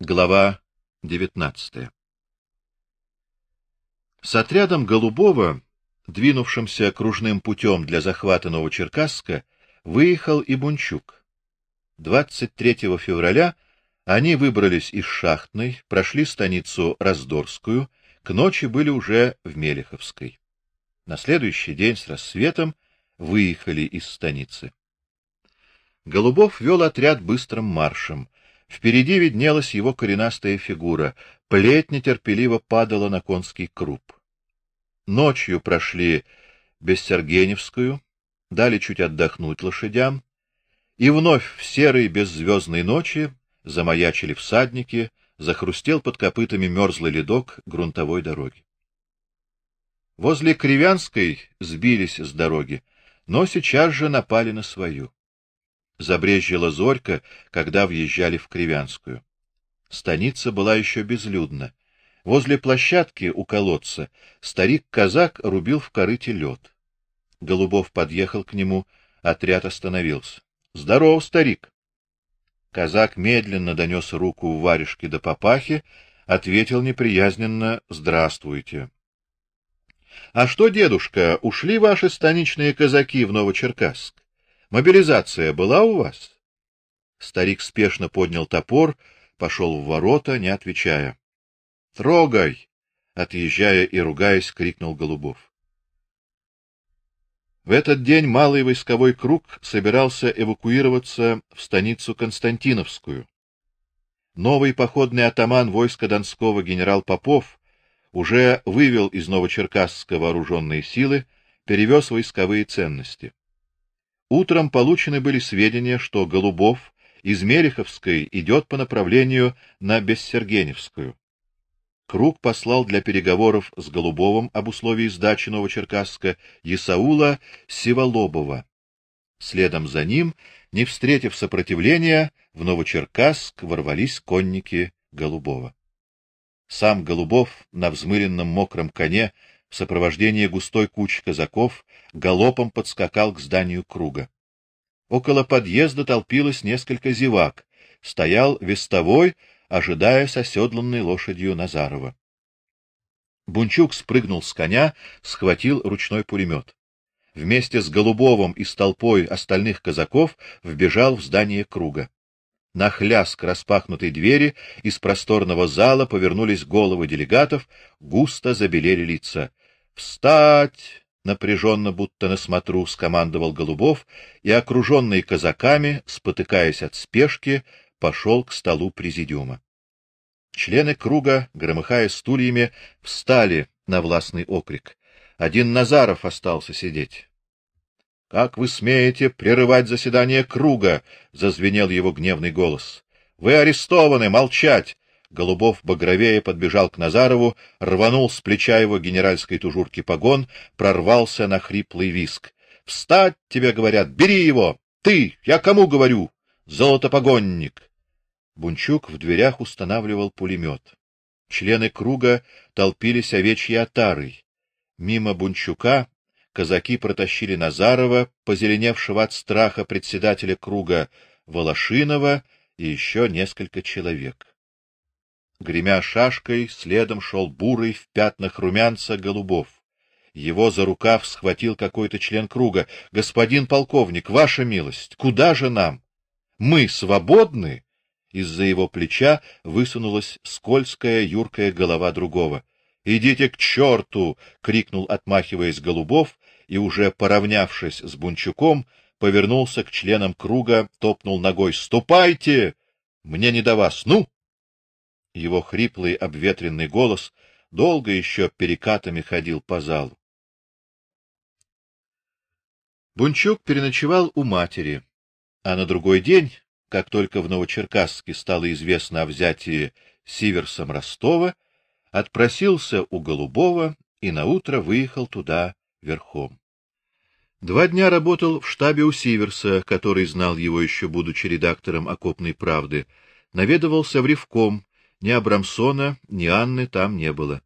Глава 19. С отрядом Голубова, двинувшимся кружным путем для захвата Новочеркасска, выехал и Бунчук. 23 февраля они выбрались из Шахтной, прошли станицу Раздорскую, к ночи были уже в Мелеховской. На следующий день с рассветом выехали из станицы. Голубов вел отряд быстрым маршем. Впереди виднелась его коренастая фигура, плеть нетерпеливо падала на конский круп. Ночью прошли Бессергеневскую, дали чуть отдохнуть лошадям, и вновь в серой беззвездной ночи замаячили всадники, захрустел под копытами мерзлый ледок грунтовой дороги. Возле Кривянской сбились с дороги, но сейчас же напали на свою. Забрезжила зорька, когда въезжали в Кривянскую. Станица была еще безлюдна. Возле площадки у колодца старик-казак рубил в корыте лед. Голубов подъехал к нему, отряд остановился. Здорово, старик. Казак медленно донес руку в варежке до папахи, ответил неприязненно: "Здравствуйте". А что, дедушка, ушли ваши станичные казаки в Новочеркасск? Мобилизация была у вас? Старик спешно поднял топор, пошел в ворота, не отвечая. Трогай, отъезжая и ругаясь, крикнул Голубов. В этот день малый войсковой круг собирался эвакуироваться в станицу Константиновскую. Новый походный атаман войска Донского генерал Попов уже вывел из Новочеркасска вооруженные силы, перевез войсковые ценности. Утром получены были сведения, что Голубов из Мереховской идет по направлению на Бессергеневскую. Круг послал для переговоров с Голубовым об условии сдачи Новочеркасска Исаула Сиволобова. Следом за ним, не встретив сопротивления, в Новочеркасск ворвались конники Голубова. Сам Голубов на взмыленном мокром коне в сопровождении густой кучи казаков галопом подскакал к зданию круга. Около подъезда толпилось несколько зевак. Стоял вестовой, ожидая с оседланной лошадью Назарова. Бунчук спрыгнул с коня, схватил ручной пулемет. Вместе с Голубовым и с толпой остальных казаков вбежал в здание круга. На хляск распахнутой двери из просторного зала повернулись головы делегатов, густо забелели лица. "Встать!" напряженно, будто на смотру, скомандовал Голубов, и окруженный казаками, спотыкаясь от спешки, пошел к столу президиума. Члены круга, громыхая стульями, встали на властный окрик. Один Назаров остался сидеть. Как вы смеете прерывать заседание круга, зазвенел его гневный голос. Вы арестованы, молчать. Голубов багровее подбежал к Назарову, рванул с плеча его генеральской тужурки погон, прорвался на хриплый виск. Встать, тебе говорят, бери его. Ты, я кому говорю? Золотопогонник. Бунчук в дверях устанавливал пулемет. Члены круга толпились овечьей отарой. Мимо Бунчука казаки протащили Назарова, позеленевшего от страха председателя круга Волошинова и еще несколько человек. Гремя шашкой, следом шел бурый в пятнах румянца Голубов. Его за рукав схватил какой-то член круга. Господин полковник, ваша милость, куда же нам? Мы свободны? Из-за его плеча высунулась скользкая юркая голова другого. Идите к черту! крикнул, отмахиваясь Голубов, и уже поравнявшись с Бунчуком, повернулся к членам круга, топнул ногой: "Ступайте! Мне не до вас. Ну!" Его хриплый обветренный голос долго еще перекатами ходил по залу. Бунчук переночевал у матери, а на другой день как только в Новочеркасске стало известно о взятии Сиверсом Ростова, отпросился у Голубова и на утро выехал туда верхом. Два дня работал в штабе у Сиверса, который знал его еще будучи редактором Окопной правды. Наведывался в Ревком, ни Абрамсона, ни Анны там не было.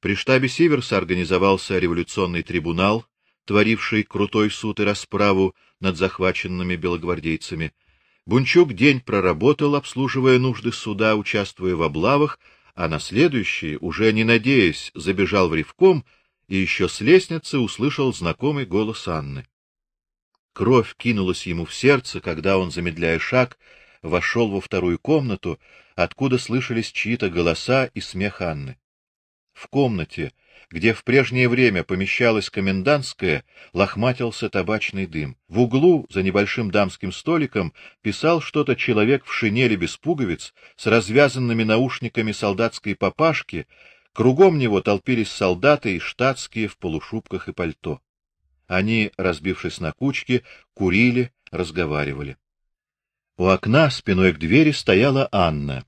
При штабе Сиверса организовался революционный трибунал, творивший крутой суд и расправу над захваченными белогвардейцами. Бунчук день проработал, обслуживая нужды суда, участвуя в облавах, а на следующий, уже не надеясь, забежал в ревком и еще с лестницы услышал знакомый голос Анны. Кровь кинулась ему в сердце, когда он, замедляя шаг, вошел во вторую комнату, откуда слышались чьи-то голоса и смех Анны. В комнате, где в прежнее время помещалась комендантская, лохматился табачный дым. В углу, за небольшим дамским столиком, писал что-то человек в шинели без пуговиц, с развязанными наушниками солдатской папашки, кругом него толпились солдаты и штатские в полушубках и пальто. Они, разбившись на кучки, курили, разговаривали. У окна спиной к двери стояла Анна.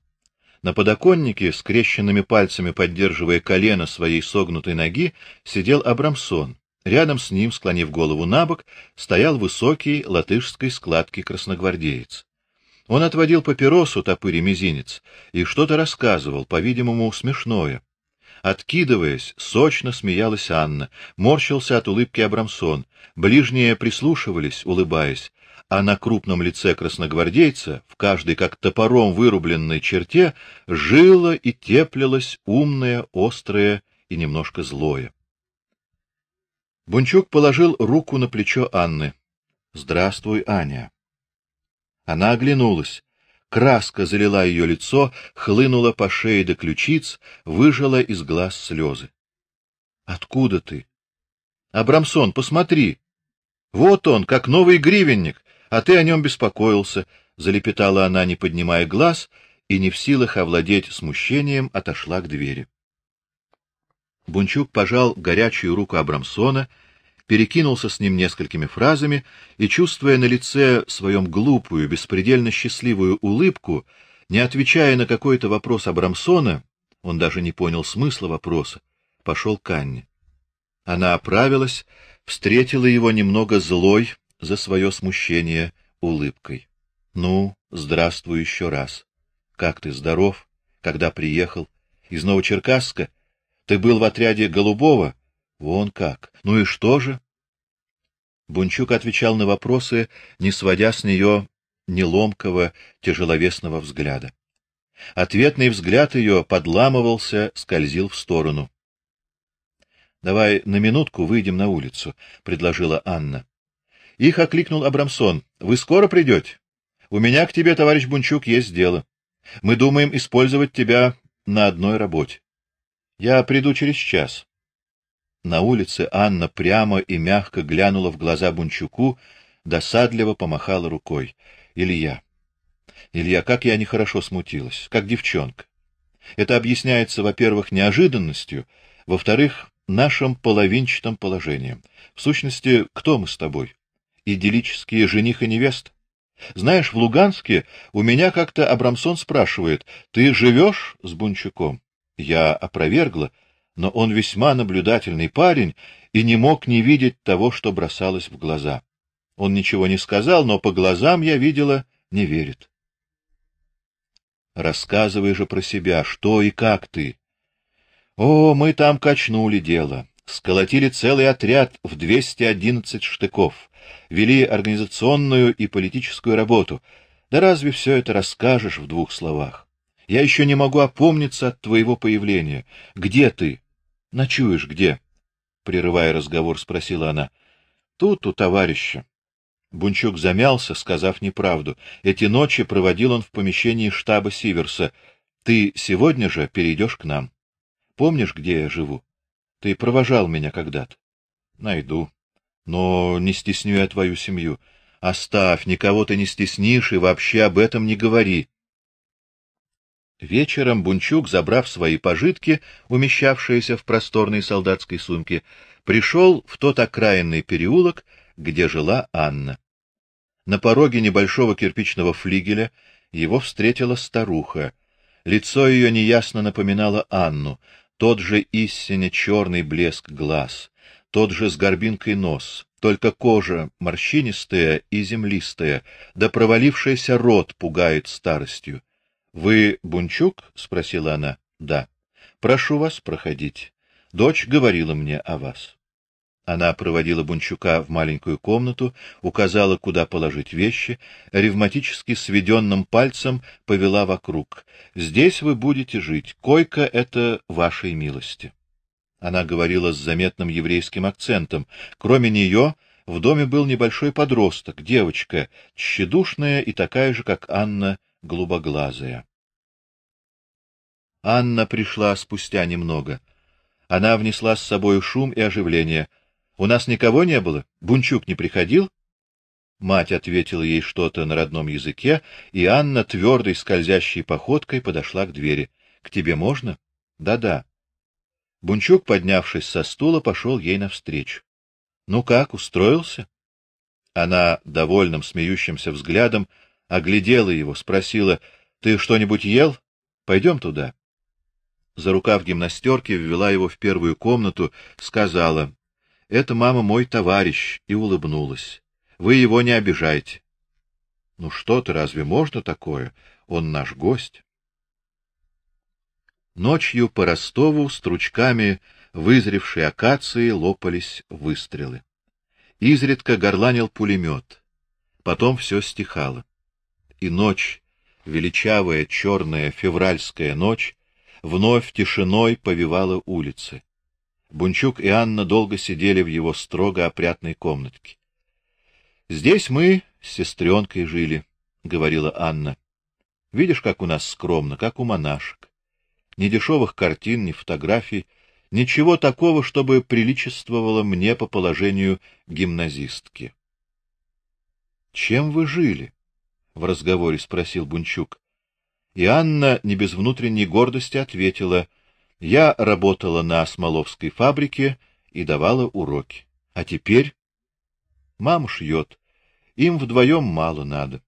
На подоконнике, скрещенными пальцами поддерживая колено своей согнутой ноги, сидел Абрамсон. Рядом с ним, склонив голову набок, стоял высокий латышской складки красногвардеец. Он отводил папиросу, топыря мизинец, и что-то рассказывал, по-видимому, смешное. Откидываясь, сочно смеялась Анна, морщился от улыбки Абрамсон. Ближние прислушивались, улыбаясь, а на крупном лице красногвардейца, в каждой как топором вырубленной черте, жило и теплилось умное, острое и немножко злое. Бунчук положил руку на плечо Анны. Здравствуй, Аня. Она оглянулась. Краска залила ее лицо, хлынула по шее до ключиц, выжила из глаз слезы. Откуда ты? Абрамсон, посмотри. Вот он, как новый гривенник, а ты о нем беспокоился, залепетала она, не поднимая глаз, и не в силах овладеть смущением, отошла к двери. Бунчук пожал горячую руку Абрамсона, перекинулся с ним несколькими фразами и, чувствуя на лице своем глупую, беспредельно счастливую улыбку, не отвечая на какой-то вопрос Абрамсона, он даже не понял смысла вопроса, пошел к Анне. Она оправилась, встретила его немного злой, за свое смущение улыбкой. Ну, здравствуй еще раз. Как ты здоров? Когда приехал из Новочеркасска? Ты был в отряде Голубова? Вон как. Ну и что же? Бунчук отвечал на вопросы, не сводя с нее неломкого, тяжеловесного взгляда. Ответный взгляд ее подламывался, скользил в сторону. Давай на минутку выйдем на улицу, предложила Анна. Их окликнул Абрамсон. Вы скоро придете? У меня к тебе, товарищ Бунчук, есть дело. Мы думаем использовать тебя на одной работе. Я приду через час. На улице Анна прямо и мягко глянула в глаза Бунчуку, досадливо помахала рукой. Илья. Илья, как я нехорошо смутилась, как девчонка. Это объясняется, во-первых, неожиданностью, во-вторых, нашим половинчатым положением. В сущности, кто мы с тобой? идиллические жених и невеста. Знаешь, в Луганске у меня как-то Абрамсон спрашивает: "Ты живешь с Бунчуком?" Я опровергла, но он весьма наблюдательный парень и не мог не видеть того, что бросалось в глаза. Он ничего не сказал, но по глазам я видела, не верит. Рассказывай же про себя, что и как ты. О, мы там качнули дело сколотили целый отряд в 211 штыков, вели организационную и политическую работу. Да разве все это расскажешь в двух словах? Я еще не могу опомниться от твоего появления. Где ты? Ночуешь где? прерывая разговор, спросила она. Тут у товарища. Бунчук замялся, сказав неправду. Эти ночи проводил он в помещении штаба Сиверса. Ты сегодня же перейдешь к нам. Помнишь, где я живу? Ты провожал меня когда-то. Найду. Но не стесню я твою семью. Оставь, никого ты не стеснишь и вообще об этом не говори. Вечером Бунчук, забрав свои пожитки, умещавшиеся в просторной солдатской сумке, пришел в тот окраинный переулок, где жила Анна. На пороге небольшого кирпичного флигеля его встретила старуха. Лицо ее неясно напоминало Анну, тот же истинно черный блеск глаз, тот же с горбинкой нос, только кожа морщинистая и землистая, да провалившийся рот пугает старостью. Вы Бунчук? спросила она. Да. Прошу вас проходить. Дочь говорила мне о вас. Она проводила Бунчука в маленькую комнату, указала, куда положить вещи, ревматически сведенным пальцем повела вокруг. Здесь вы будете жить. Койка это вашей милости. Она говорила с заметным еврейским акцентом. Кроме нее в доме был небольшой подросток, девочка, тщедушная и такая же, как Анна, голубоглазая. Анна пришла спустя немного. Она внесла с собой шум и оживление. У нас никого не было? Бунчук не приходил? Мать ответила ей что-то на родном языке, и Анна твердой скользящей походкой подошла к двери. К тебе можно? Да-да. Бунчук, поднявшись со стула, пошел ей навстречу. Ну как, устроился? Она довольным смеющимся взглядом оглядела его, спросила: "Ты что-нибудь ел? Пойдем туда". За рукав гимнастерки ввела его в первую комнату, сказала: "Это мама мой товарищ", и улыбнулась. "Вы его не обижайте". "Ну что ты, разве можно такое? Он наш гость". Ночью по Ростову стручками вызревшей акации лопались выстрелы. Изредка горланил пулемет. Потом все стихало. И ночь, величавая черная февральская ночь, вновь тишиной повивала улицы. Бунчук и Анна долго сидели в его строго опрятной комнатке. Здесь мы с сестренкой жили, говорила Анна. Видишь, как у нас скромно, как у монашек ни дешевых картин, ни фотографий, ничего такого, чтобы приличествовало мне по положению гимназистки. Чем вы жили? В разговоре спросил Бунчук. И Анна не без внутренней гордости ответила: "Я работала на Смоловской фабрике и давала уроки. А теперь мама шьет. Им вдвоем мало надо".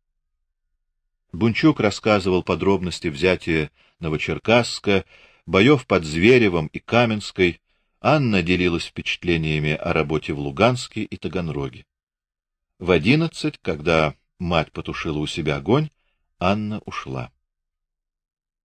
Бунчук рассказывал подробности взятия Новочеркасска, боев под Зверевом и Каменской, Анна делилась впечатлениями о работе в Луганске и Таганроге. В одиннадцать, когда мать потушила у себя огонь, Анна ушла.